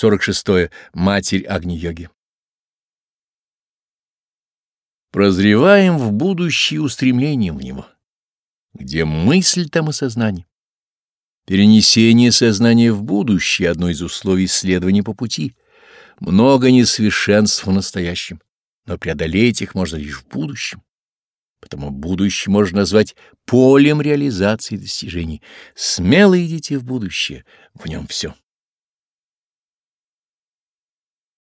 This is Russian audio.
46. -е. Матерь Агни-йоги. Прозреваем в будущее устремлением в него. Где мысль, там и сознание. Перенесение сознания в будущее — одно из условий исследования по пути. Много несовершенств в настоящем, но преодолеть их можно лишь в будущем. Потому будущее можно назвать полем реализации достижений. Смело идите в будущее, в нем все.